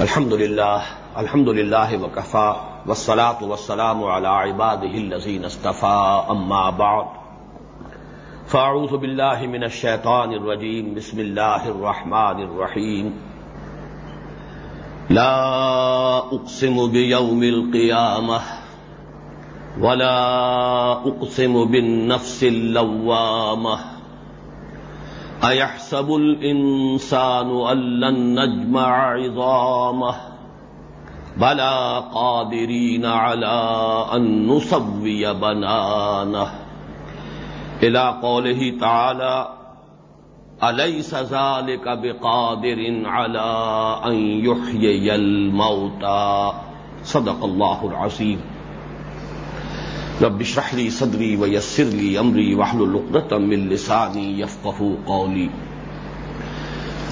الحمد لله الحمد لله وكفى والصلاة والسلام على عباده الذين اصطفى أما بعد۔ فأعوذ بالله من الشيطان الرجيم بسم الله الرحمن الرحيم لا أقسم بيوم القيامة ولا أقسم بالنفس اللوامة أيحسب الإنسان أن لن نجمع عظامه؟ بلى قادرين على أن نصوي بنانه. إلى قوله تعالى أليس ذلك بقادر على أن يحيي الموتى؟ صدق الله العظيم. رب اشرح لي صدري ويسر لي امري واحلل عقدة من لساني يفقهوا قولي.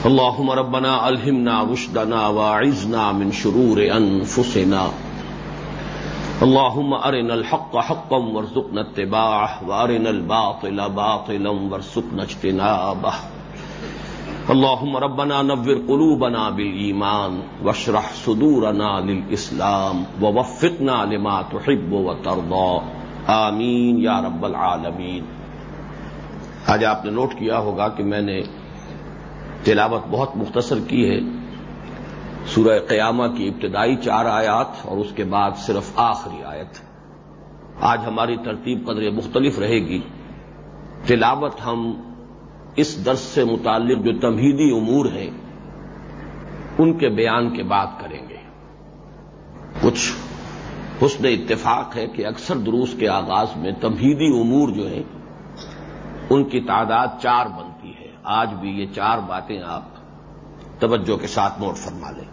اللهم ربنا الهمنا رشدنا واعذنا من شرور انفسنا اللهم ارنا الحق حقا وارزقنا اتباعه وارنا الباطل باطلا وارزقنا اجتنابه. اللهم ربنا نور قلوبنا بالايمان واشرح صدورنا للاسلام ووفقنا لما تحب وترضى. آمین یا رب العالمین۔ آج آپ نے نوٹ کیا ہوگا کہ میں نے تلاوت بہت مختصر کی ہے۔ سورہ قیامہ کی ابتدائی چار آیات اور اس کے بعد صرف آخری آیت۔ آج ہماری ترتیب قدر مختلف رہے گی۔ تلاوت ہم اس درس سے متعلق جو تمہیدی امور ہیں، ان کے بیان کے بعد کریں گے۔ کچھ حسن اتفاق ہے کہ اکثر دروس کے آغاز میں تمہیدی امور جو ہیں، ان کی تعداد چار بنتی ہے۔ آج بھی یہ چار باتیں آپ توجہ کے ساتھ نوٹ فرما لیں۔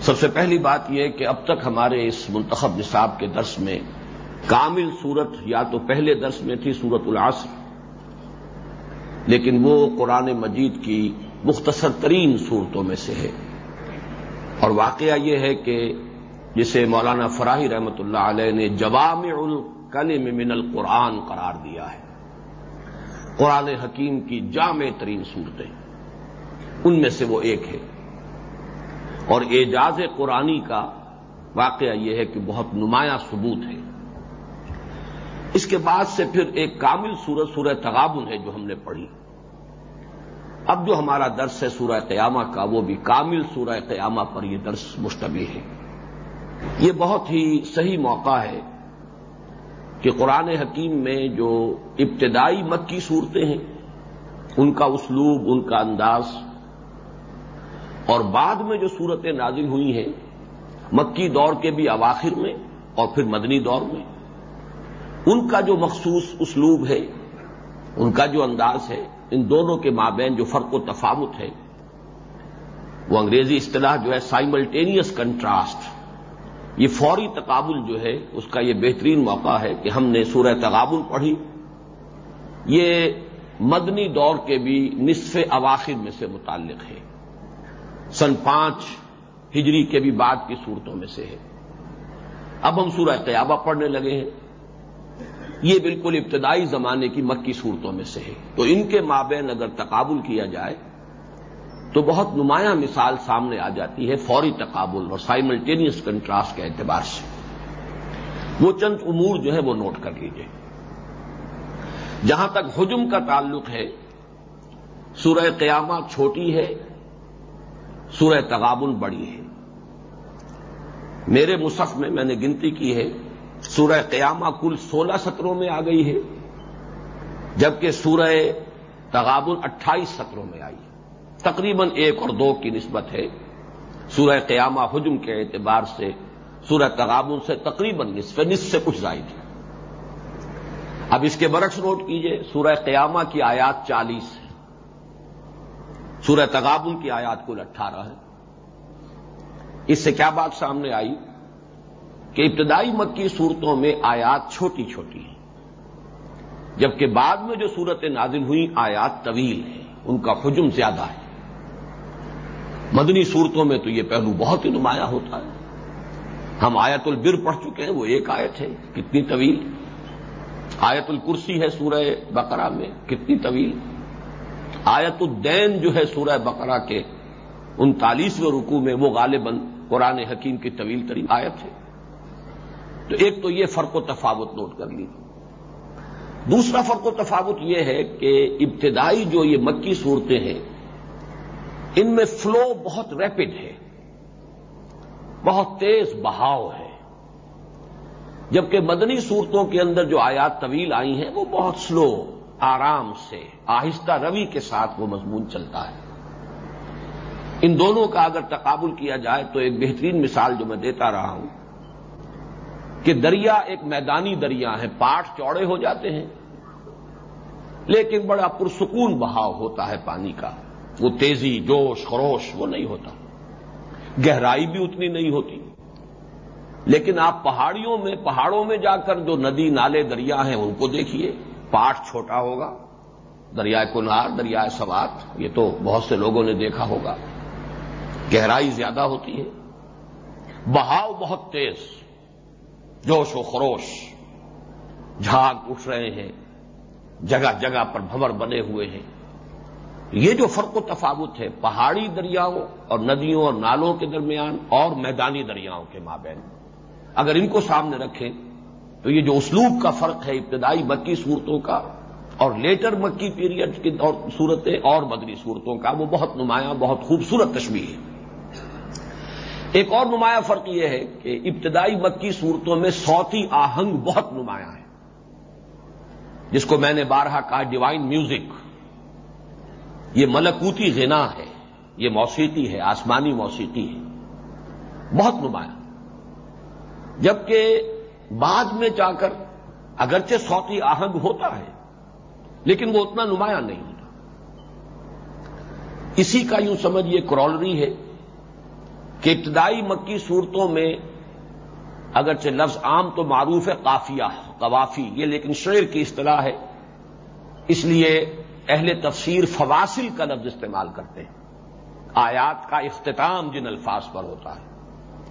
سب سے پہلی بات یہ کہ اب تک ہمارے اس منتخب نصاب کے درس میں کامل صورت یا تو پہلے درس میں تھی صورت العصر، لیکن وہ قرآن مجید کی مختصر ترین صورتوں میں سے ہے۔ اور واقعہ یہ ہے کہ جسے مولانا فراہی رحمت اللہ علیہ نے جوامع الکلم من القرآن قرار دیا ہے۔ قرآن حکیم کی جامع ترین صورتیں، ان میں سے وہ ایک ہے۔ اور اعجاز قرآنی کا واقعہ یہ ہے کہ بہت نمایاں ثبوت ہے۔ اس کے بعد سے پھر ایک کامل سورت سورہ تغابن ہے جو ہم نے پڑھی۔ اب جو ہمارا درس ہے سورہ قیامہ کا، وہ بھی کامل سورہ قیامہ پر یہ درس مشتبہ ہے۔ یہ بہت ہی صحیح موقع ہے کہ قرآن حکیم میں جو ابتدائی مکی صورتیں ہیں، ان کا اسلوب، ان کا انداز اور بعد میں جو صورتیں نازل ہوئی ہیں، مکی دور کے بھی اواخر میں اور پھر مدنی دور میں، ان کا جو مخصوص اسلوب ہے، ان کا جو انداز ہے، ان دونوں کے مابین جو فرق و تفاوت ہے، وہ انگریزی اصطلاح جو ہے سائملٹینیس کنٹراسٹ یہ فوری تقابل جو ہے، اس کا یہ بہترین موقع ہے کہ ہم نے سورہ تقابل پڑھی۔ یہ مدنی دور کے بھی نصف اواخر میں سے متعلق ہے۔ سن پانچ ہجری کے بھی بعد کی صورتوں میں سے ہے۔ اب ہم سورہ قیابہ پڑھنے لگے ہیں۔ یہ بالکل ابتدائی زمانے کی مکی صورتوں میں سے ہے۔ تو ان کے مابین اگر تقابل کیا جائے تو بہت نمایاں مثال سامنے آ جاتی ہے فوری تقابل اور سائملٹینیس کنٹراسٹ کے اعتبار سے۔ وہ چند امور جو ہے وہ نوٹ کر لیجیے جہاں تک حجم کا تعلق ہے، سورہ قیامہ چھوٹی ہے، سورہ تغابن بڑی ہے۔ میرے مصف میں میں نے گنتی کی ہے، سورہ قیامہ کل سولہ سطروں میں آ گئی ہے، جبکہ سورہ تغابن اٹھائیس سطروں میں آئی ہے۔ تقریباً ایک اور دو کی نسبت ہے۔ سورہ قیامہ حجم کے اعتبار سے، سورہ تغابن سے تقریباً نصف نصف سے کچھ زائد ہے۔ اب اس کے برعکس نوٹ کیجیے، سورہ قیامہ کی آیات چالیس ہے سورہ تغابن کی آیات کل اٹھارہ ہے اس سے کیا بات سامنے آئی؟ کہ ابتدائی مکی صورتوں میں آیات چھوٹی چھوٹی ہیں، جبکہ بعد میں جو صورتیں نازل ہوئی آیات طویل ہیں، ان کا حجم زیادہ ہے۔ مدنی صورتوں میں تو یہ پہلو بہت ہی نمایاں ہوتا ہے۔ ہم آیت البر پڑھ چکے ہیں، وہ ایک آیت ہے، کتنی طویل۔ آیت الکرسی ہے سورہ بقرہ میں، کتنی طویل۔ آیت الدین جو ہے سورہ بقرہ کے انتالیسویں رکو میں، وہ غالباً قرآن حکیم کی طویل ترین آیت ہے۔ تو ایک تو یہ فرق و تفاوت نوٹ کر لیجیے دوسرا فرق و تفاوت یہ ہے کہ ابتدائی جو یہ مکی صورتیں ہیں ان میں فلو بہت ریپڈ ہے۔ بہت تیز بہاؤ ہے۔ جبکہ مدنی صورتوں کے اندر جو آیات طویل آئی ہیں، وہ بہت سلو آرام سے، آہستہ روی کے ساتھ وہ مضمون چلتا ہے۔ ان دونوں کا اگر تقابل کیا جائے تو ایک بہترین مثال جو میں دیتا رہا ہوں، کہ دریا ایک میدانی دریا ہے، پاٹ چوڑے ہو جاتے ہیں، لیکن بڑا پرسکون بہاؤ ہوتا ہے پانی کا۔ وہ تیزی، جوش، خروش، وہ نہیں ہوتا۔ گہرائی بھی اتنی نہیں ہوتی۔ لیکن آپ پہاڑیوں میں، پہاڑوں میں جا کر جو ندی، نالے، دریا ہیں، ان کو دیکھیے۔ پاٹ چھوٹا ہوگا۔ دریائے کنار، دریائے سوات، یہ تو بہت سے لوگوں نے دیکھا ہوگا۔ گہرائی زیادہ ہوتی ہے۔ بہاؤ بہت تیز۔ جوش و خروش۔ جھاگ اٹھ رہے ہیں۔ جگہ جگہ پر بھور بنے ہوئے ہیں۔ یہ جو فرق و تفاوت ہے، پہاڑی دریاؤں اور ندیوں اور نالوں کے درمیان اور میدانی دریاؤں کے مابین۔ اگر ان کو سامنے رکھیں تو یہ جو اسلوب کا فرق ہے ابتدائی مکی صورتوں کا اور لیٹر مکی پیریڈ کی صورتیں اور مدنی صورتوں کا، وہ بہت نمایاں، بہت خوبصورت تشبیح ہے۔ ایک اور نمایاں فرق یہ ہے کہ ابتدائی مکی صورتوں میں سوتی آہنگ بہت نمایاں ہے۔ جس کو میں نے بارہا کہا ڈیوائن میوزک یہ ملکوتی غنا ہے، یہ موسیقی ہے، آسمانی موسیقی ہے۔ بہت نمایاں۔ جبکہ بعد میں جا کر اگرچہ سوتی آہنگ ہوتا ہے، لیکن وہ اتنا نمایاں نہیں ہوتا۔ اسی کا یوں سمجھ یہ کرولری ہے کہ ابتدائی مکی صورتوں میں اگرچہ لفظ عام تو معروف ہے، قافیہ، قوافی، یہ لیکن شعر کی اصطلاح ہے۔ اس لیے اہل تفسیر فواصل کا لفظ استعمال کرتے ہیں۔ آیات کا اختتام جن الفاظ پر ہوتا ہے۔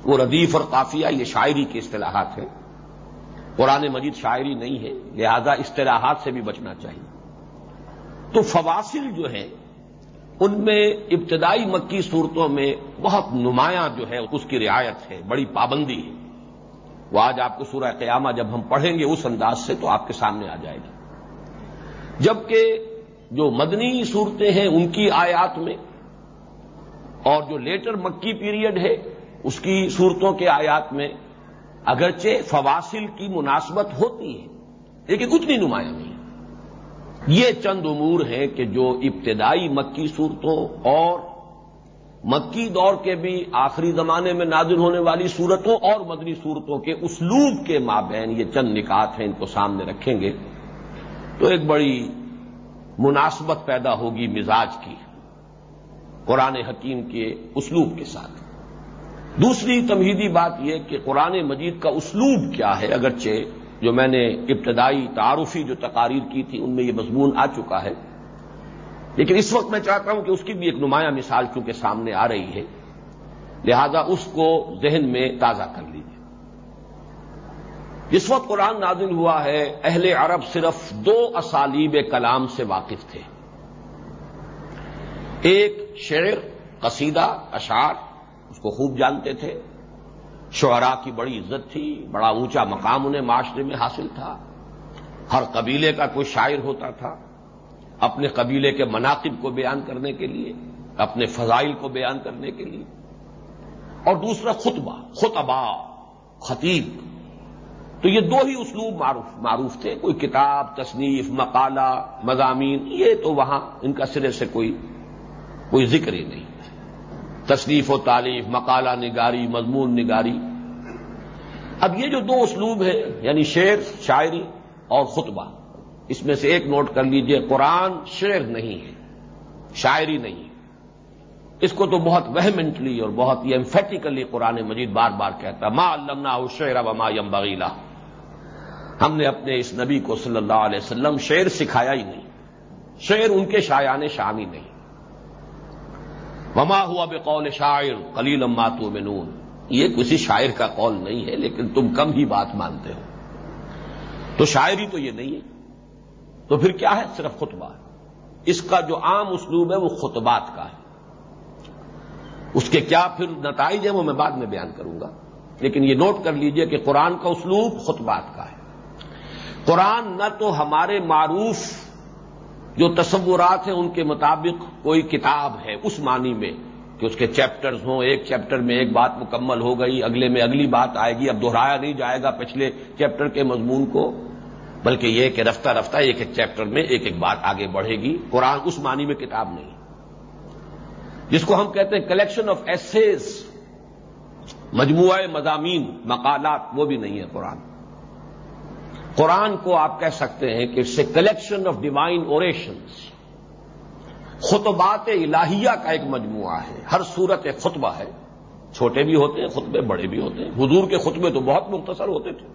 وہ ردیف اور قافیہ یہ شاعری کی اصطلاحات ہیں۔ قرآن مجید شاعری نہیں ہے، لہذا اصطلاحات سے بھی بچنا چاہیے۔ تو فواصل جو ہیں، ان میں ابتدائی مکی صورتوں میں بہت نمایاں جو ہے، اس کی رعایت ہے، بڑی پابندی ہے۔ وہ آج آپ کو سورہ قیامہ جب ہم پڑھیں گے، اس انداز سے تو آپ کے سامنے آ جائے گی۔ جبکہ جو مدنی صورتیں ہیں ان کی آیات میں، اور جو لیٹر مکی پیریڈ ہے اس کی صورتوں کے آیات میں، اگرچہ فواصل کی مناسبت ہوتی ہے، لیکن اتنی نمایاں نہیں۔ یہ چند امور ہیں کہ جو ابتدائی مکی صورتوں اور مکی دور کے بھی آخری زمانے میں نازل ہونے والی صورتوں اور مدنی صورتوں کے اسلوب کے مابین یہ چند نکات ہیں، ان کو سامنے رکھیں گے۔ تو ایک بڑی مناسبت پیدا ہوگی مزاج کی، قرآن حکیم کے اسلوب کے ساتھ۔ دوسری تمہیدی بات یہ کہ قرآن مجید کا اسلوب کیا ہے؟ اگرچہ جو میں نے ابتدائی تعارفی جو تقاریر کی تھی، ان میں یہ مضمون آ چکا ہے۔ لیکن اس وقت میں چاہتا ہوں کہ اس کی بھی ایک نمایاں مثال چونکہ سامنے آ رہی ہے۔ لہذا اس کو ذہن میں تازہ کر لیجیے جس وقت قرآن نازل ہوا ہے، اہل عرب صرف دو اسالیب کلام سے واقف تھے۔ ایک شعر، قصیدہ، اشعار، اس کو خوب جانتے تھے۔ شعراء کی بڑی عزت تھی، بڑا اونچا مقام انہیں معاشرے میں حاصل تھا۔ ہر قبیلے کا کوئی شاعر ہوتا تھا۔ اپنے قبیلے کے مناقب کو بیان کرنے کے لیے، اپنے فضائل کو بیان کرنے کے لیے۔ اور دوسرا، خطبہ خطبہ خطیب۔ تو یہ دو ہی اسلوب معروف معروف تھے۔ کوئی کتاب، تصنیف، مقالہ، مضامین، یہ تو وہاں ان کا سرے سے کوئی کوئی ذکر ہی نہیں۔ تصنیف و تعریف مقالہ نگاری، مضمون نگاری۔ اب یہ جو دو اسلوب ہے یعنی شعر، شاعری اور خطبہ، اس میں سے ایک نوٹ کر لیجیے، قرآن شعر نہیں ہے، شاعری نہیں ہے۔ اس کو تو بہت وہمنٹلی اور بہت ہی ایمفیٹیکلی قرآن مجید بار بار کہتا ما علمنا شعر وما یم بغیلا ہم نے اپنے اس نبی کو صلی اللہ علیہ وسلم شعر سکھایا ہی نہیں۔ شعر ان کے شایان شامی نہیں۔ وما ہوا بے قول شاعر کلیل ماتو منون یہ کسی شاعر کا قول نہیں ہے، لیکن تم کم ہی بات مانتے ہو۔ تو شاعری تو یہ نہیں ہے۔ تو پھر کیا ہے؟ صرف خطبہ۔ اس کا جو عام اسلوب ہے وہ خطبات کا ہے۔ اس کے کیا پھر نتائج ہیں وہ میں بعد میں بیان کروں گا۔ لیکن یہ نوٹ کر لیجیے کہ قرآن کا اسلوب خطبات کا ہے۔ قرآن نہ تو ہمارے معروف جو تصورات ہیں ان کے مطابق کوئی کتاب ہے اس معنی میں کہ اس کے چیپٹرز ہوں، ایک چیپٹر میں ایک بات مکمل ہو گئی، اگلے میں اگلی بات آئے گی، اب دہرایا نہیں جائے گا پچھلے چیپٹر کے مضمون کو، بلکہ یہ کہ رفتہ رفتہ ایک ایک چیپٹر میں ایک ایک بات آگے بڑھے گی۔ قرآن اس معنی میں کتاب نہیں، جس کو ہم کہتے ہیں کلیکشن آف ایسیز مجموعہ مضامین، مقالات، وہ بھی نہیں ہے قرآن۔ قرآن کو آپ کہہ سکتے ہیں کہ it's a collection of divine orations خطبات الہیہ کا ایک مجموعہ ہے. ہر صورت ایک خطبہ ہے. چھوٹے بھی ہوتے ہیں، خطبے بڑے بھی ہوتے ہیں. حضور کے خطبے تو بہت مختصر ہوتے تھے.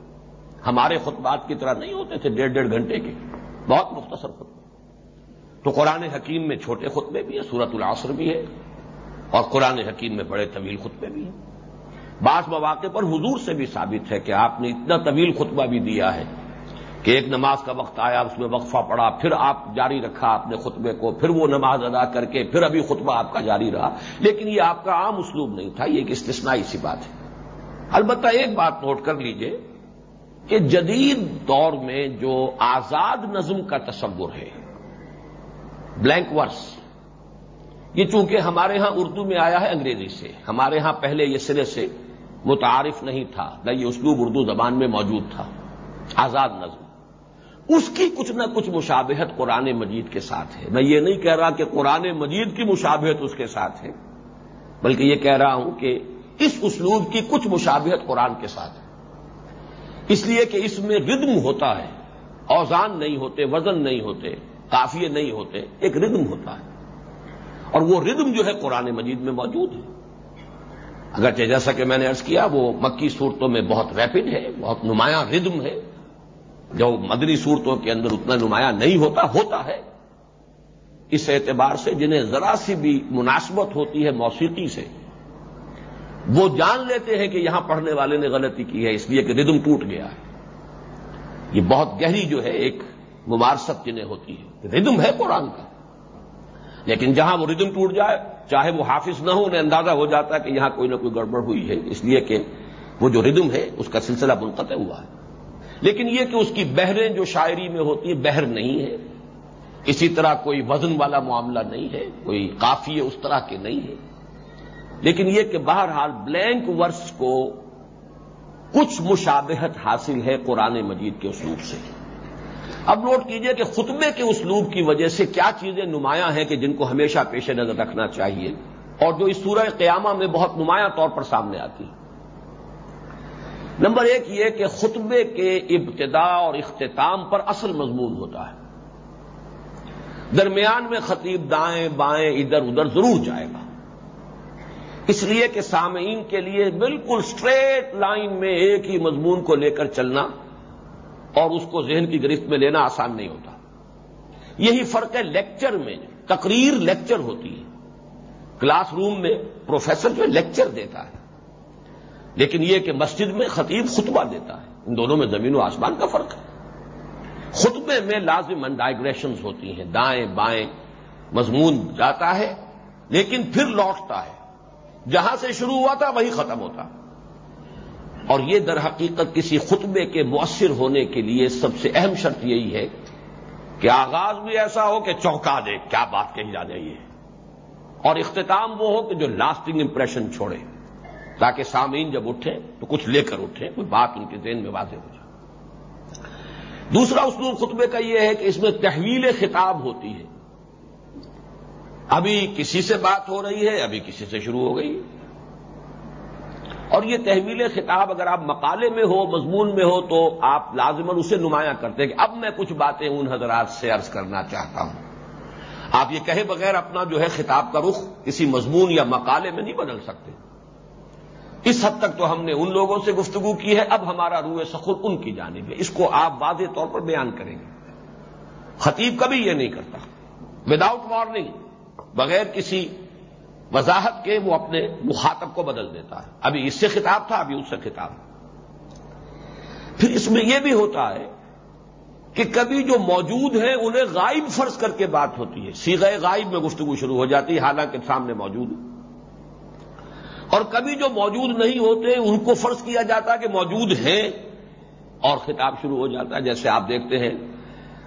ہمارے خطبات کی طرح نہیں ہوتے تھے ڈیڑھ ڈیڑھ گھنٹے کے. بہت مختصر خطبے. تو قرآن حکیم میں چھوٹے خطبے بھی ہیں سورت العصر بھی ہے، اور قرآن حکیم میں بڑے طویل خطبے بھی ہیں. بعض مواقع پر حضور سے بھی ثابت ہے کہ آپ نے اتنا طویل خطبہ بھی دیا ہے کہ ایک نماز کا وقت آیا، اس میں وقفہ پڑا، پھر آپ جاری رکھا اپنے خطبے کو، پھر وہ نماز ادا کر کے، پھر ابھی خطبہ آپ کا جاری رہا۔ لیکن یہ آپ کا عام اسلوب نہیں تھا، یہ ایک استثنائی سی بات ہے۔ البتہ ایک بات نوٹ کر لیجیے کہ جدید دور میں جو آزاد نظم کا تصور ہے، بلینک ورس، یہ چونکہ ہمارے ہاں اردو میں آیا ہے انگریزی سے۔ ہمارے ہاں پہلے یہ سرے سے متعارف نہیں تھا، نہ یہ اسلوب اردو زبان میں موجود تھا۔ آزاد نظم۔ اس کی کچھ نہ کچھ مشابہت قرآن مجید کے ساتھ ہے۔ میں یہ نہیں کہہ رہا کہ قرآن مجید کی مشابہت اس کے ساتھ ہے، بلکہ یہ کہہ رہا ہوں کہ اس اسلوب کی کچھ مشابہت قرآن کے ساتھ ہے۔ اس لیے کہ اس میں ردم ہوتا ہے، اوزان نہیں ہوتے، وزن نہیں ہوتے، کافیے نہیں ہوتے، ایک ردم ہوتا ہے۔ اور وہ ردم جو ہے قرآن مجید میں موجود ہے۔ اگرچہ جیسا کہ میں نے ارض کیا، وہ مکی صورتوں میں بہت ریپڈ ہے، بہت نمایاں ردم ہے۔ جو مدری صورتوں کے اندر اتنا نمایاں نہیں ہوتا ہوتا ہے۔ اس اعتبار سے جنہیں ذرا سی بھی مناسبت ہوتی ہے موسیقی سے، وہ جان لیتے ہیں کہ یہاں پڑھنے والے نے غلطی کی ہے، اس لیے کہ ردم ٹوٹ گیا ہے۔ یہ بہت گہری جو ہے ایک ممارست جنہیں ہوتی ہے ردم ہے قرآن کا۔ لیکن جہاں وہ ردم ٹوٹ جائے، چاہے وہ حافظ نہ ہو انہیں اندازہ ہو جاتا ہے کہ یہاں کوئی نہ کوئی گڑبڑ ہوئی ہے۔ اس لیے کہ وہ جو ردم ہے، اس کا سلسلہ منقطع ہوا ہے۔ لیکن یہ کہ اس کی بحریں جو شاعری میں ہوتی ہیں بحر نہیں ہے۔ اسی طرح کوئی وزن والا معاملہ نہیں ہے، کوئی کافی اس طرح کے نہیں ہے۔ لیکن یہ کہ بہرحال بلینک ورس کو کچھ مشابہت حاصل ہے قرآن مجید کے اسلوب سے۔ اب نوٹ کیجیے کہ خطبے کے اسلوب کی وجہ سے کیا چیزیں نمایاں ہیں کہ جن کو ہمیشہ پیش نظر رکھنا چاہیے اور جو اس سورہ قیامہ میں بہت نمایاں طور پر سامنے آتی ہیں۔ نمبر ایک یہ کہ خطبے کے ابتدا اور اختتام پر اصل مضمون ہوتا ہے۔ درمیان میں خطیب دائیں بائیں ادھر ادھر ضرور جائے گا۔ اس لیے کہ سامعین کے لیے بالکل سٹریٹ لائن میں ایک ہی مضمون کو لے کر چلنا اور اس کو ذہن کی گرفت میں لینا آسان نہیں ہوتا۔ یہی فرق ہے لیکچر میں، تقریر لیکچر ہوتی ہے۔ کلاس روم میں پروفیسر جو لیکچر دیتا ہے۔ لیکن یہ کہ مسجد میں خطیب خطبہ دیتا ہے۔ ان دونوں میں زمین و آسمان کا فرق ہے۔ خطبے میں لازم ڈائگریشنز ہوتی ہیں۔ دائیں، بائیں، مضمون جاتا ہے، لیکن پھر لوٹتا ہے۔ جہاں سے شروع ہوا تھا، وہی ختم ہوتا۔ اور یہ در حقیقت کسی خطبے کے مؤثر ہونے کے لیے سب سے اہم شرط یہی ہے کہ آغاز بھی ایسا ہو کہ چوکا دے۔ کیا بات کہی جا رہی ہے اور اختتام وہ ہو کہ جو لاسٹنگ امپریشن چھوڑے۔ تاکہ سامعین جب اٹھیں تو کچھ لے کر اٹھیں کوئی بات ان کے ذہن میں واضح ہو جائے۔ دوسرا اسلوب خطبے کا یہ ہے کہ اس میں تحویل خطاب ہوتی ہے۔ ابھی کسی سے بات ہو رہی ہے، ابھی کسی سے شروع ہو گئی۔ اور یہ تحویل خطاب اگر آپ مقالے میں ہو، مضمون میں ہو، تو آپ لازمن اسے نمایاں کرتے ہیں کہ اب میں کچھ باتیں ان حضرات سے عرض کرنا چاہتا ہوں۔ آپ یہ کہے بغیر اپنا جو ہے خطاب کا رخ کسی مضمون یا مقالے میں نہیں بدل سکتے۔ اس حد تک تو ہم نے ان لوگوں سے گفتگو کی ہے، اب ہمارا روح سخر ان کی جانب ہے۔ اس کو آپ واضح طور پر بیان کریں گے۔ خطیب کبھی یہ نہیں کرتا۔ وداؤٹ وارننگ بغیر کسی وضاحت کے وہ اپنے مخاطب کو بدل دیتا ہے۔ ابھی اس سے خطاب تھا، ابھی اس سے خطاب۔ پھر اس میں یہ بھی ہوتا ہے کہ کبھی جو موجود ہیں، انہیں غائب فرض کر کے بات ہوتی ہے۔ سیغ غائب میں گفتگو شروع ہو جاتی ہے، حالانکہ سامنے موجود اور کبھی جو موجود نہیں ہوتے ان کو فرض کیا جاتا کہ موجود ہیں اور خطاب شروع ہو جاتا ہے، جیسے آپ دیکھتے ہیں،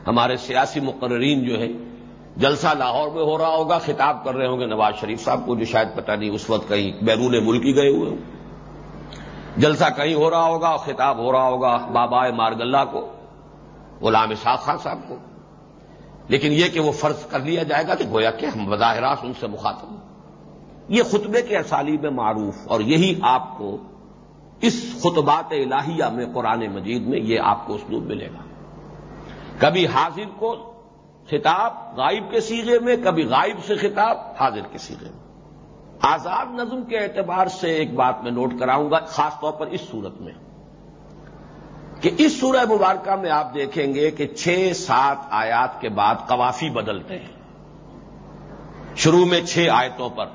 ہمارے سیاسی مقررین جو ہیں، جلسہ لاہور میں ہو رہا ہوگا، خطاب کر رہے ہوں گے نواز شریف صاحب کو، جو شاید پتہ نہیں اس وقت کہیں بیرون ملک ہی گئے ہوئے ہوں۔ جلسہ کہیں ہو رہا ہوگا اور خطاب ہو رہا ہوگا بابا مارگلہ کو، غلام شاہ خان صاحب کو۔ لیکن یہ کہ وہ فرض کر لیا جائے گا کہ گویا کہ ہم بظاہراس ان سے مخاطب یہ خطبے کے اسالیب معروف اور یہی آپ کو اس خطبات الہیہ میں قرآن مجید میں یہ آپ کو اسلوب ملے گا۔ کبھی حاضر کو خطاب غائب کے سیغے میں، کبھی غائب سے خطاب حاضر کے سیغے میں۔ آزاد نظم کے اعتبار سے ایک بات میں نوٹ کراؤں گا، خاص طور پر اس صورت میں۔ کہ اس سورہ مبارکہ میں آپ دیکھیں گے کہ چھ سات آیات کے بعد قوافی بدلتے ہیں۔ شروع میں چھ آیتوں پر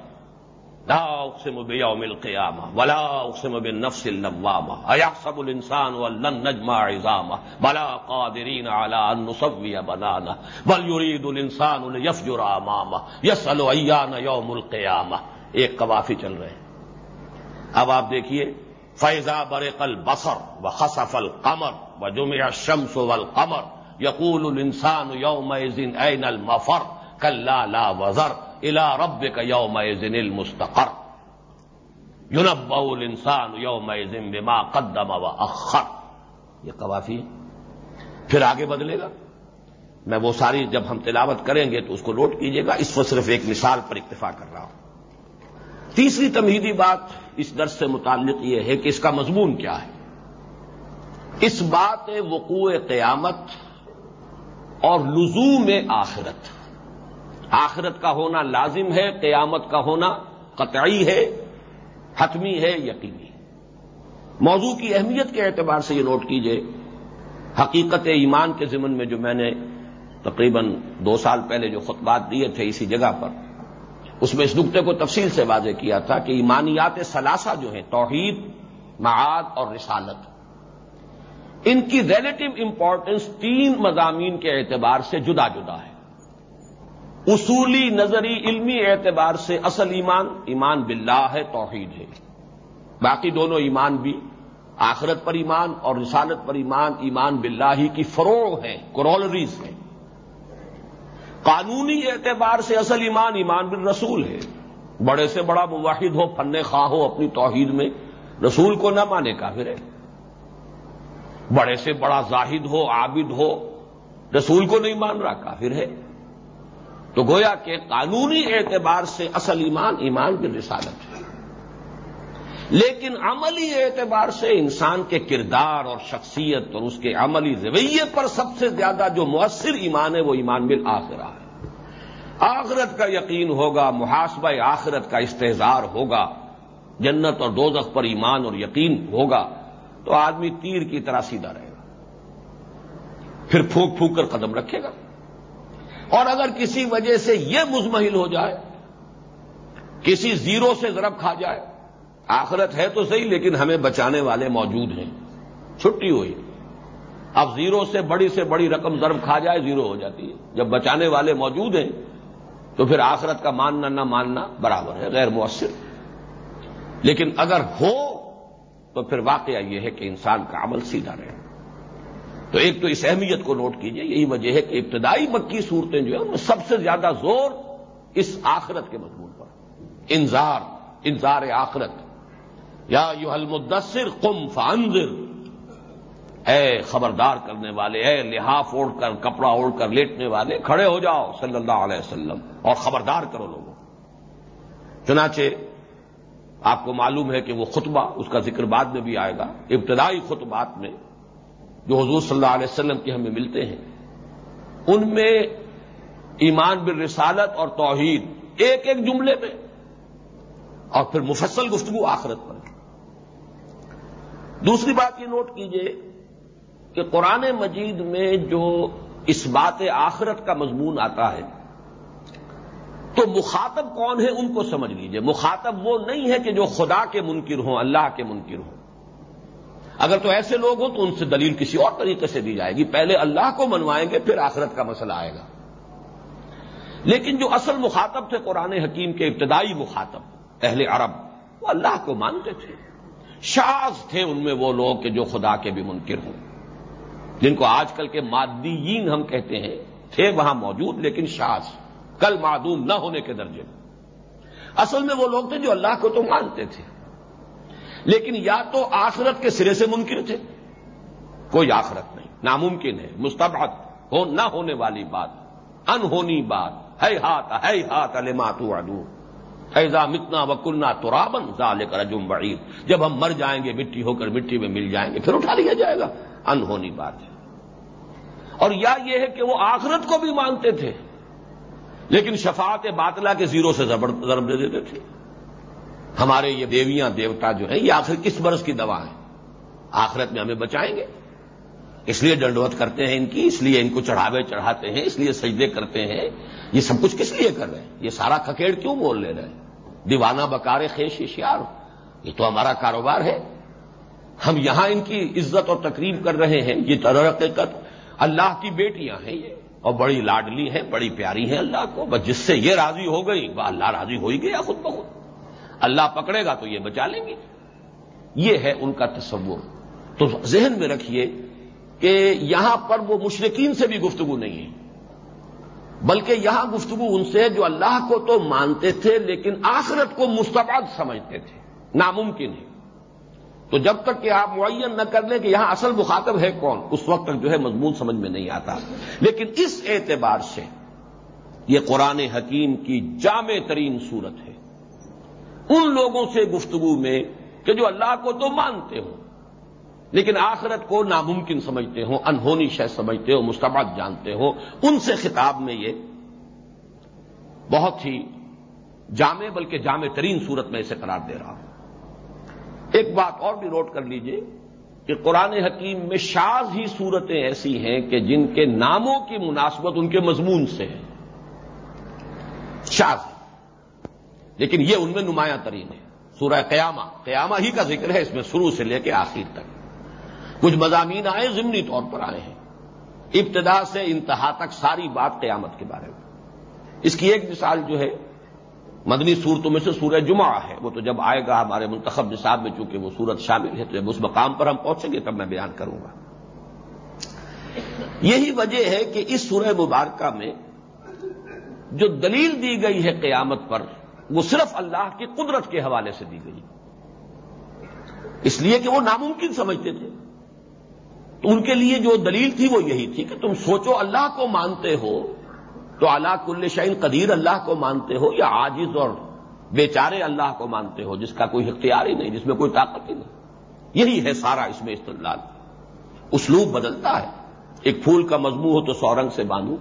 لا اقسم بیوم القیامہ ولا اقسم بالنفس اللوامہ ایحسب الانسان ولن نجمع عظامہ بلا قادرین علی ان نسوی بنانا بل یرید الانسان لیفجر امامہ یسأل ایان یوم القیامہ ایک قوافی چل رہے ہیں. اب آپ دیکھیے فیضا برق البصر و خصف القمر و جمع الشمس والقمر یقول الانسان یومئذ این المفر؟ کلا لا وزر الى ربك يومئذ المستقر. ينبأ الانسان يومئذ بما قدم واخر یہ قوافی پھر آگے بدلے گا. میں وہ ساری جب ہم تلاوت کریں گے تو اس کو نوٹ کیجیے گا. اس وقت صرف ایک مثال پر اکتفا کر رہا ہوں. تیسری تمہیدی بات اس درس سے متعلق یہ ہے کہ اس کا مضمون کیا ہے. اس بات وقوع قیامت اور لزوم آخرت. آخرت کا ہونا لازم ہے، قیامت کا ہونا قطعی ہے، حتمی ہے، یقینی موضوع کی اہمیت کے اعتبار سے یہ نوٹ کیجیے، حقیقت ایمان کے ضمن میں جو میں نے تقریباً دو سال پہلے جو خطبات دیے تھے اسی جگہ پر، اس میں اس نقطے کو تفصیل سے واضح کیا تھا کہ ایمانیات ثلاثہ جو ہیں، توحید، معاد اور رسالت۔ ان کی ریلیٹو امپورٹنس تین مضامین کے اعتبار سے جدا جدا ہے۔ اصولی نظری علمی اعتبار سے اصل ایمان ایمان باللہ ہے، توحید ہے۔ باقی دونوں ایمان بھی آخرت پر ایمان اور رسالت پر ایمان ایمان باللہ ہی کی فروغ ہیں کرولریز ہیں۔ قانونی اعتبار سے اصل ایمان ایمان بالرسول ہے۔ بڑے سے بڑا مواحد ہو فن خواہ ہو اپنی توحید میں، رسول کو نہ مانے کافر ہے بڑے سے بڑا زاہد ہو، عابد ہو، رسول کو نہیں مان رہا، کافر ہے۔ تو گویا کہ قانونی اعتبار سے اصل ایمان ایمان کی رسالت ہے۔ لیکن عملی اعتبار سے انسان کے کردار اور شخصیت اور اس کے عملی رویے پر سب سے زیادہ جو مؤثر ایمان ہے وہ ایمان بل ہے۔ آخرت کا یقین ہوگا، محاسبہ آخرت کا استحظار ہوگا، جنت اور دوزخ پر ایمان اور یقین ہوگا، تو آدمی تیر کی طرح سیدھا رہے گا۔ پھر پھونک پھونک کر قدم رکھے گا۔ اور اگر کسی وجہ سے یہ مزمحل ہو جائے، کسی زیرو سے ضرب کھا جائے، آخرت ہے تو صحیح، لیکن ہمیں بچانے والے موجود ہیں، چھٹی ہوئی۔ اب زیرو سے بڑی سے بڑی رقم ضرب کھا جائے، زیرو ہو جاتی ہے۔ جب بچانے والے موجود ہیں، تو پھر آخرت کا ماننا نہ ماننا برابر ہے، غیر مؤثر۔ لیکن اگر ہو، تو پھر واقعہ یہ ہے کہ انسان کا عمل سیدھا رہے۔ تو ایک تو اس اہمیت کو نوٹ کیجیے، یہی وجہ ہے کہ ابتدائی مکی صورتیں جو ہیں، ان میں سب سے زیادہ زور اس آخرت کے مضمون پر۔ انذار انذار آخرت۔ یا یو المدثر قم فانذر۔ اے خبردار کرنے والے، اے لحاف اوڑھ کر، کپڑا اوڑھ کر لیٹنے والے، کھڑے ہو جاؤ صلی اللہ علیہ وسلم اور خبردار کرو لوگوں۔ چنانچہ آپ کو معلوم ہے کہ وہ خطبہ، اس کا ذکر بعد میں بھی آئے گا، ابتدائی خطبات میں جو حضور صلی اللہ علیہ وسلم کے ہمیں ملتے ہیں، ان میں ایمان بالرسالت اور توحید ایک ایک جملے میں، اور پھر مفصل گفتگو آخرت پر۔ دوسری بات یہ نوٹ کیجیے کہ قرآن مجید میں جو اس بات آخرت کا مضمون آتا ہے، تو مخاطب کون ہے ان کو سمجھ لیجیے۔ مخاطب وہ نہیں ہے کہ جو خدا کے منکر ہوں، اللہ کے منکر ہوں۔ اگر تو ایسے لوگ ہوں تو ان سے دلیل کسی اور طریقے سے دی جائے گی۔ پہلے اللہ کو منوائیں گے، پھر آخرت کا مسئلہ آئے گا۔ لیکن جو اصل مخاطب تھے قرآن حکیم کے ابتدائی مخاطب، اہل عرب، وہ اللہ کو مانتے تھے۔ شاز تھے ان میں وہ لوگ کہ جو خدا کے بھی منکر ہوں۔ جن کو آج کل کے مادیین ہم کہتے ہیں، تھے وہاں موجود لیکن شاز کل معدوم نہ ہونے کے درجے۔ میں اصل میں وہ لوگ تھے جو اللہ کو تو مانتے تھے۔ لیکن یا تو آخرت کے سرے سے منکر تھے۔ کوئی آخرت نہیں، ناممکن ہے، مستبعد، ہو نہ ہونے والی بات، انہونی بات۔ ہے ہاتھ ہے ہاتھ الماتو ادو ایزا متنا وکلنا تو رابن ظال کر جم جب ہم مر جائیں گے، مٹی ہو کر مٹی میں مل جائیں گے، پھر اٹھا لیا جائے گا۔ انہونی بات ہے۔ اور یا یہ ہے کہ وہ آخرت کو بھی مانتے تھے، لیکن شفاعت باطلا کے زیرو سے ضرب دے دیتے تھے۔ ہمارے یہ دیویاں دیوتا جو ہیں، یہ آخر کس برس کی دوا ہے؟ آخرت میں ہمیں بچائیں گے۔ اس لیے ڈنڈوت کرتے ہیں ان کی، اس لیے ان کو چڑھاوے چڑھاتے ہیں، اس لیے سجدے کرتے ہیں۔ یہ سب کچھ کس لیے کر رہے ہیں؟ یہ سارا ککیڑ کیوں بول لے رہے ہیں؟ دیوانہ بکارے خیش اشیار یہ تو ہمارا کاروبار ہے۔ ہم یہاں ان کی عزت اور تقریب کر رہے ہیں۔ یہ ترقیقت اللہ کی بیٹیاں ہیں یہ۔ اور بڑی لاڈلی ہیں، بڑی پیاری ہیں اللہ کو۔ بس جس سے یہ راضی ہو گئی، وہ اللہ راضی ہو ہی گیا خود بخود۔ اللہ پکڑے گا تو یہ بچا لیں گے۔ یہ ہے ان کا تصور۔ تو ذہن میں رکھیے کہ یہاں پر وہ مشرقین سے بھی گفتگو نہیں ہے۔ بلکہ یہاں گفتگو ان سے جو اللہ کو تو مانتے تھے لیکن آخرت کو مستباد سمجھتے تھے۔ ناممکن ہے۔ تو جب تک کہ آپ معین نہ کر لیں کہ یہاں اصل مخاطب ہے کون، اس وقت تک جو ہے مضمون سمجھ میں نہیں آتا۔ لیکن اس اعتبار سے یہ قرآن حکیم کی جامع ترین صورت ہے۔ ان لوگوں سے گفتگو میں کہ جو اللہ کو تو مانتے ہوں، لیکن آخرت کو ناممکن سمجھتے ہوں، انہونی شہ سمجھتے ہو مستبد جانتے ہو ان سے خطاب میں یہ بہت ہی جامع بلکہ جامع ترین صورت میں اسے قرار دے رہا ہوں۔ ایک بات اور بھی نوٹ کر لیجیے کہ قرآن حکیم میں شاز ہی صورتیں ایسی ہیں کہ جن کے ناموں کی مناسبت ان کے مضمون سے ہے۔ شاز۔ لیکن یہ ان میں نمایاں ترین ہے۔ سورہ قیامہ قیامہ ہی کا ذکر ہے اس میں شروع سے لے کے آخر تک۔ کچھ مضامین آئے، ضمنی طور پر آئے ہیں۔ ابتدا سے انتہا تک ساری بات قیامت کے بارے میں۔ اس کی ایک مثال جو ہے، مدنی صورتوں میں سے سورہ جمعہ ہے۔ وہ تو جب آئے گا ہمارے منتخب نصاب میں، چونکہ وہ سورت شامل ہے، تو جب اس مقام پر ہم پہنچیں گے تب میں بیان کروں گا۔ یہی وجہ ہے کہ اس سورہ مبارکہ میں جو دلیل دی گئی ہے قیامت پر وہ صرف اللہ کی قدرت کے حوالے سے دی گئی۔ اس لیے کہ وہ ناممکن سمجھتے تھے۔ تو ان کے لیے جو دلیل تھی وہ یہی تھی کہ تم سوچو اللہ کو مانتے ہو تو اللہ کل شعین قدیر اللہ کو مانتے ہو یا عاجز اور بیچارے اللہ کو مانتے ہو، جس کا کوئی اختیار ہی نہیں، جس میں کوئی طاقت ہی نہیں۔ یہی ہے سارا اس میں استدلال۔ اسلوب بدلتا ہے۔ ایک پھول کا مضمون ہو تو سو رنگ سے باندھو،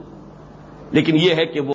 لیکن یہ ہے کہ وہ